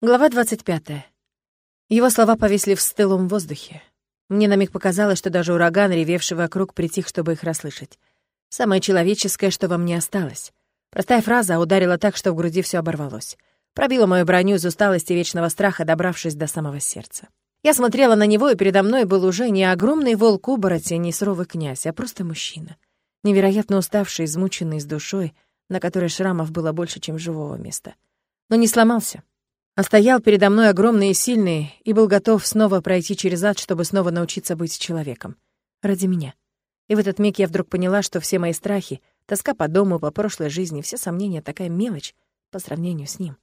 Глава 25. Его слова повисли в стылом воздухе. Мне на миг показалось, что даже ураган, ревевший вокруг, притих, чтобы их расслышать. Самое человеческое, что во мне осталось. Простая фраза ударила так, что в груди все оборвалось. Пробила мою броню из усталости вечного страха, добравшись до самого сердца. Я смотрела на него, и передо мной был уже не огромный волк-оборотень, не суровый князь, а просто мужчина. Невероятно уставший, измученный с душой, на которой шрамов было больше, чем живого места. Но не сломался, а стоял передо мной огромный и сильный, и был готов снова пройти через ад, чтобы снова научиться быть человеком. Ради меня. И в этот миг я вдруг поняла, что все мои страхи, тоска по дому, по прошлой жизни, все сомнения — такая мелочь по сравнению с ним.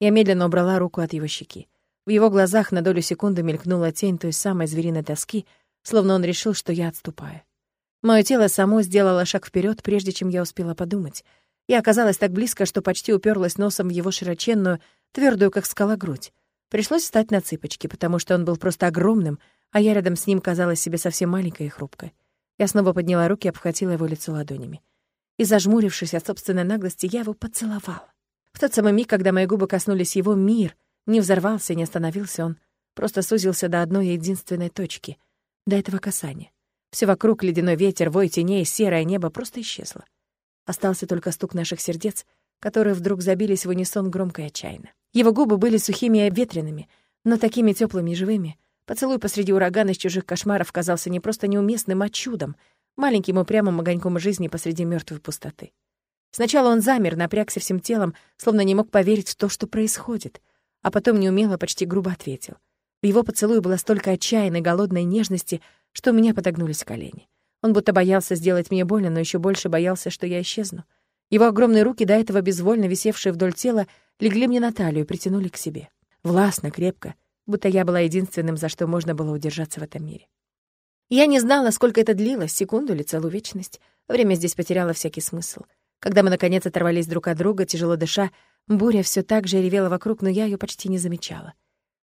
Я медленно убрала руку от его щеки. В его глазах на долю секунды мелькнула тень той самой звериной тоски, словно он решил, что я отступаю. Моё тело само сделало шаг вперед, прежде чем я успела подумать. Я оказалась так близко, что почти уперлась носом в его широченную, твердую, как скала, грудь. Пришлось встать на цыпочки, потому что он был просто огромным, а я рядом с ним казалась себе совсем маленькой и хрупкой. Я снова подняла руки и обхватила его лицо ладонями. И, зажмурившись от собственной наглости, я его поцеловала. В тот самый миг, когда мои губы коснулись его, мир не взорвался, не остановился он, просто сузился до одной единственной точки, до этого касания. Все вокруг, ледяной ветер, вой теней, серое небо просто исчезло. Остался только стук наших сердец, которые вдруг забились в унисон громко и отчаянно. Его губы были сухими и ветреными, но такими теплыми и живыми. Поцелуй посреди урагана из чужих кошмаров казался не просто неуместным, а чудом, маленьким упрямым огоньком жизни посреди мертвой пустоты. Сначала он замер, напрягся всем телом, словно не мог поверить в то, что происходит, а потом неумело, почти грубо ответил. В его поцелуе было столько отчаянной, голодной нежности, что у меня подогнулись колени. Он будто боялся сделать мне больно, но еще больше боялся, что я исчезну. Его огромные руки, до этого безвольно висевшие вдоль тела, легли мне на талию и притянули к себе. Властно, крепко, будто я была единственным, за что можно было удержаться в этом мире. Я не знала, сколько это длилось, секунду или целую вечность. Время здесь потеряло всякий смысл. Когда мы, наконец, оторвались друг от друга, тяжело дыша, буря все так же ревела вокруг, но я ее почти не замечала.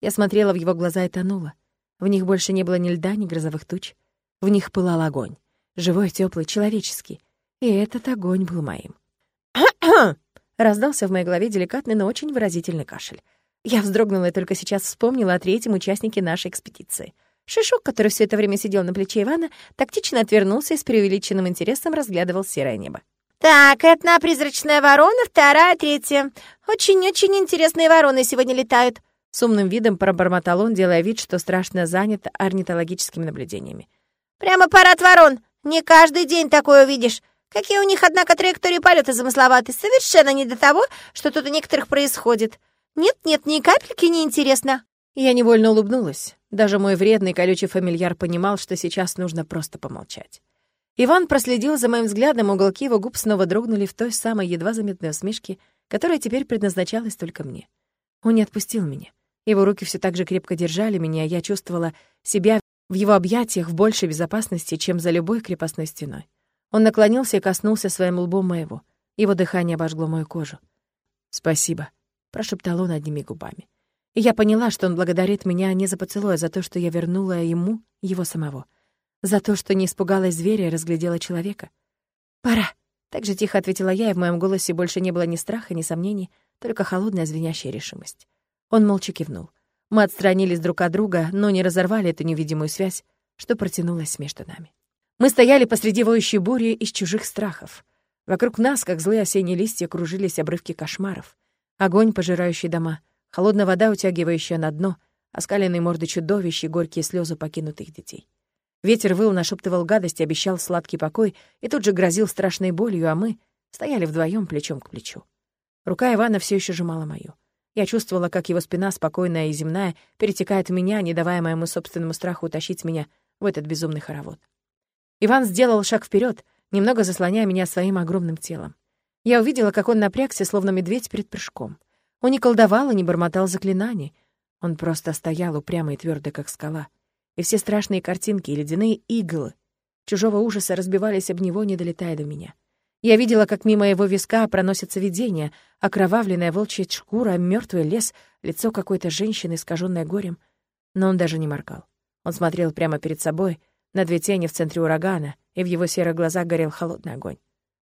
Я смотрела в его глаза и тонула. В них больше не было ни льда, ни грозовых туч. В них пылал огонь. Живой, теплый, человеческий. И этот огонь был моим. Раздался в моей голове деликатный, но очень выразительный кашель. Я вздрогнула и только сейчас вспомнила о третьем участнике нашей экспедиции. Шишок, который все это время сидел на плече Ивана, тактично отвернулся и с преувеличенным интересом разглядывал серое небо. «Так, одна призрачная ворона, вторая, третья. Очень-очень интересные вороны сегодня летают», — с умным видом пробормотал он, делая вид, что страшно занят орнитологическими наблюдениями. «Прямо парад ворон. Не каждый день такое увидишь. Какие у них, однако, траектории полета замысловаты. Совершенно не до того, что тут у некоторых происходит. Нет-нет, ни капельки не интересно. Я невольно улыбнулась. Даже мой вредный колючий фамильяр понимал, что сейчас нужно просто помолчать. Иван проследил за моим взглядом, уголки его губ снова дрогнули в той самой едва заметной усмешке, которая теперь предназначалась только мне. Он не отпустил меня. Его руки все так же крепко держали меня, я чувствовала себя в его объятиях в большей безопасности, чем за любой крепостной стеной. Он наклонился и коснулся своим лбом моего. Его дыхание обожгло мою кожу. «Спасибо», — прошептал он одними губами. И я поняла, что он благодарит меня не за поцелуй, а за то, что я вернула ему его самого. За то, что не испугалась зверя и разглядела человека. «Пора», — так же тихо ответила я, и в моем голосе больше не было ни страха, ни сомнений, только холодная звенящая решимость. Он молча кивнул. Мы отстранились друг от друга, но не разорвали эту невидимую связь, что протянулась между нами. Мы стояли посреди воющей бури из чужих страхов. Вокруг нас, как злые осенние листья, кружились обрывки кошмаров. Огонь, пожирающий дома, холодная вода, утягивающая на дно, оскаленные морды чудовищ и горькие слезы покинутых детей. Ветер выл, нашептывал гадости, обещал сладкий покой и тут же грозил страшной болью, а мы стояли вдвоем плечом к плечу. Рука Ивана все еще сжимала мою. Я чувствовала, как его спина, спокойная и земная, перетекает в меня, не давая моему собственному страху утащить меня в этот безумный хоровод. Иван сделал шаг вперед, немного заслоняя меня своим огромным телом. Я увидела, как он напрягся, словно медведь перед прыжком. Он не колдовал и не бормотал заклинаний. Он просто стоял упрямо и твердо, как скала. И все страшные картинки и ледяные иглы чужого ужаса разбивались об него, не долетая до меня. Я видела, как мимо его виска проносится видение, окровавленная волчья шкура, мертвый лес, лицо какой-то женщины, искаженное горем. Но он даже не моргал. Он смотрел прямо перед собой, на две тени в центре урагана, и в его серых глазах горел холодный огонь.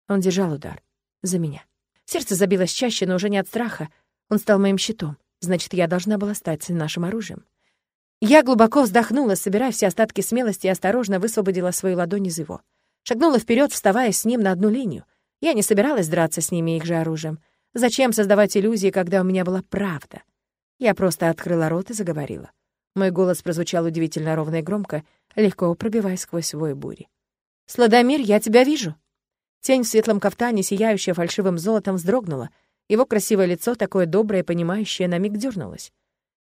Он держал удар. За меня. Сердце забилось чаще, но уже не от страха. Он стал моим щитом, Значит, я должна была стать нашим оружием. Я глубоко вздохнула, собирая все остатки смелости и осторожно высвободила свою ладонь из его. Шагнула вперед, вставая с ним на одну линию. Я не собиралась драться с ними их же оружием. Зачем создавать иллюзии, когда у меня была правда? Я просто открыла рот и заговорила. Мой голос прозвучал удивительно ровно и громко, легко пробиваясь сквозь вой бури. «Сладомир, я тебя вижу!» Тень в светлом кафтане, сияющая фальшивым золотом, вздрогнула. Его красивое лицо, такое доброе и понимающее, на миг дернулось.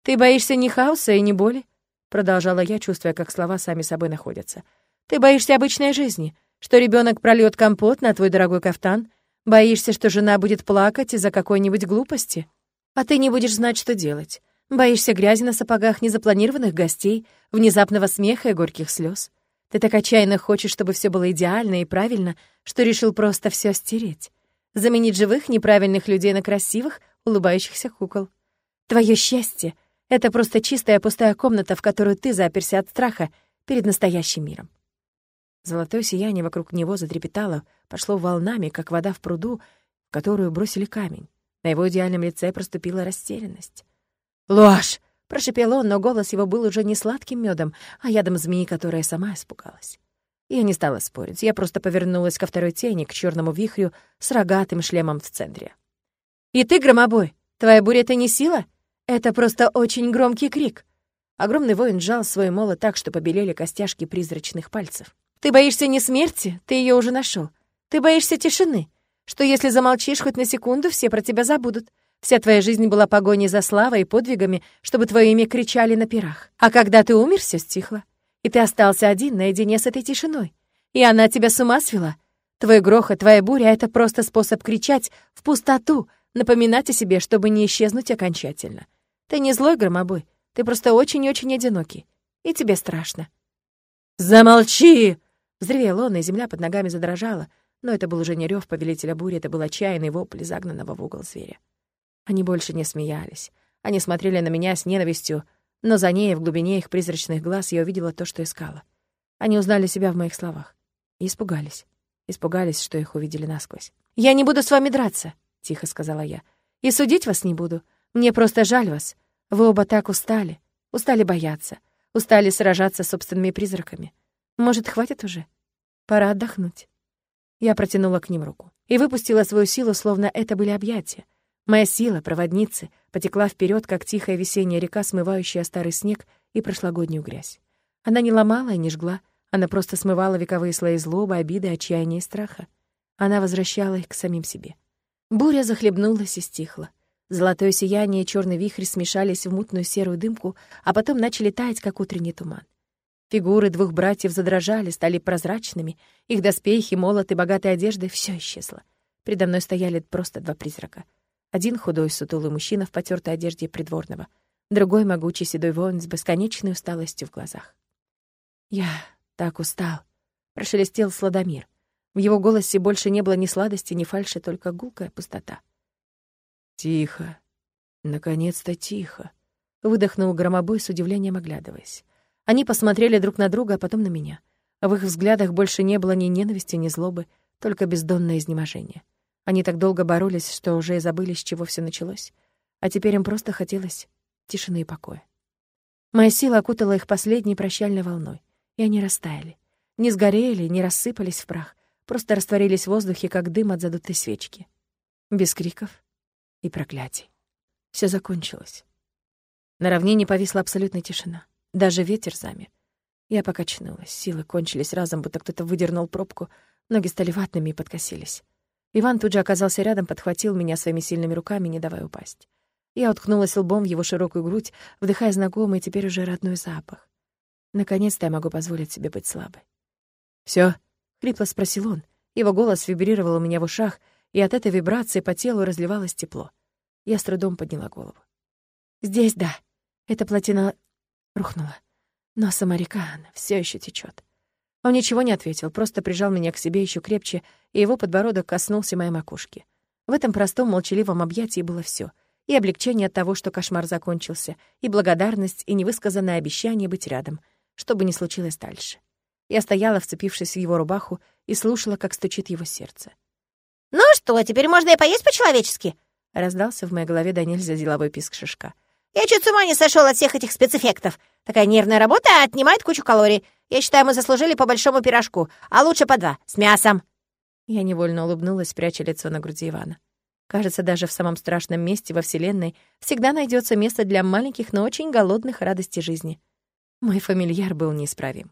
«Ты боишься не хаоса и не боли?» Продолжала я, чувствуя, как слова сами собой находятся. «Ты боишься обычной жизни, что ребенок прольет компот на твой дорогой кафтан, Боишься, что жена будет плакать из-за какой-нибудь глупости? А ты не будешь знать, что делать. Боишься грязи на сапогах незапланированных гостей, внезапного смеха и горьких слез. Ты так отчаянно хочешь, чтобы все было идеально и правильно, что решил просто все стереть. Заменить живых, неправильных людей на красивых, улыбающихся кукол. Твое счастье — это просто чистая пустая комната, в которую ты заперся от страха перед настоящим миром. Золотое сияние вокруг него затрепетало, пошло волнами, как вода в пруду, в которую бросили камень. На его идеальном лице проступила растерянность. «Ложь!» — прошепел он, но голос его был уже не сладким медом, а ядом змеи, которая сама испугалась. Я не стала спорить, я просто повернулась ко второй тени, к черному вихрю с рогатым шлемом в центре. «И ты, громобой, твоя буря — это не сила? Это просто очень громкий крик!» Огромный воин сжал свой молот так, что побелели костяшки призрачных пальцев. Ты боишься не смерти, ты ее уже нашел. Ты боишься тишины, что если замолчишь хоть на секунду, все про тебя забудут. Вся твоя жизнь была погоней за славой и подвигами, чтобы твое имя кричали на пирах. А когда ты умер, все стихло. И ты остался один наедине с этой тишиной. И она тебя с ума свела. Твой грохот, твоя буря — это просто способ кричать в пустоту, напоминать о себе, чтобы не исчезнуть окончательно. Ты не злой громобой, ты просто очень-очень одинокий. И тебе страшно. «Замолчи!» Взревел он, и земля под ногами задрожала, но это был уже не рев повелителя бури, это был отчаянный вопль загнанного в угол зверя. Они больше не смеялись. Они смотрели на меня с ненавистью, но за ней, в глубине их призрачных глаз, я увидела то, что искала. Они узнали себя в моих словах. И испугались. Испугались, что их увидели насквозь. «Я не буду с вами драться», — тихо сказала я. «И судить вас не буду. Мне просто жаль вас. Вы оба так устали. Устали бояться. Устали сражаться с собственными призраками. Может, хватит уже? Пора отдохнуть. Я протянула к ним руку и выпустила свою силу, словно это были объятия. Моя сила, проводницы, потекла вперед, как тихая весенняя река, смывающая старый снег и прошлогоднюю грязь. Она не ломала и не жгла, она просто смывала вековые слои злобы, обиды, отчаяния и страха. Она возвращала их к самим себе. Буря захлебнулась и стихла. Золотое сияние и черный вихрь смешались в мутную серую дымку, а потом начали таять, как утренний туман. Фигуры двух братьев задрожали, стали прозрачными. Их доспехи, молоты, богатые одежды — все исчезло. Передо мной стояли просто два призрака. Один худой, сутулый мужчина в потертой одежде придворного, другой — могучий седой воин с бесконечной усталостью в глазах. «Я так устал», — прошелестел Сладомир. В его голосе больше не было ни сладости, ни фальши, только гулкая пустота. «Тихо. Наконец-то тихо», — выдохнул громобой с удивлением, оглядываясь. Они посмотрели друг на друга, а потом на меня. В их взглядах больше не было ни ненависти, ни злобы, только бездонное изнеможение. Они так долго боролись, что уже и забыли, с чего все началось. А теперь им просто хотелось тишины и покоя. Моя сила окутала их последней прощальной волной, и они растаяли. Не сгорели, не рассыпались в прах, просто растворились в воздухе, как дым от задутой свечки. Без криков и проклятий. Все закончилось. На равнине повисла абсолютная тишина. Даже ветер замер. Я покачнулась, силы кончились разом, будто кто-то выдернул пробку, ноги стали ватными и подкосились. Иван тут же оказался рядом, подхватил меня своими сильными руками, не давая упасть. Я уткнулась лбом в его широкую грудь, вдыхая знакомый теперь уже родной запах. Наконец-то я могу позволить себе быть слабой. Все? хрипло спросил он. Его голос вибрировал у меня в ушах, и от этой вибрации по телу разливалось тепло. Я с трудом подняла голову. «Здесь да. Это плотина Рухнула. Но самарика, она все еще течет. Он ничего не ответил, просто прижал меня к себе еще крепче, и его подбородок коснулся моей макушки. В этом простом молчаливом объятии было все: И облегчение от того, что кошмар закончился, и благодарность, и невысказанное обещание быть рядом, что бы ни случилось дальше. Я стояла, вцепившись в его рубаху, и слушала, как стучит его сердце. «Ну что, теперь можно и поесть по-человечески?» Раздался в моей голове до нельзя деловой писк шишка. Я чуть с ума не сошел от всех этих спецэффектов. Такая нервная работа отнимает кучу калорий. Я считаю, мы заслужили по большому пирожку, а лучше по два, с мясом». Я невольно улыбнулась, пряча лицо на груди Ивана. Кажется, даже в самом страшном месте во Вселенной всегда найдется место для маленьких, но очень голодных радостей жизни. Мой фамильяр был неисправим.